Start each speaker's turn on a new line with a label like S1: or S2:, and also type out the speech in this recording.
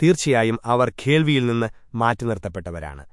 S1: തീർച്ചയായും അവർ കേൾവിയിൽ നിന്ന് മാറ്റി നിർത്തപ്പെട്ടവരാണ്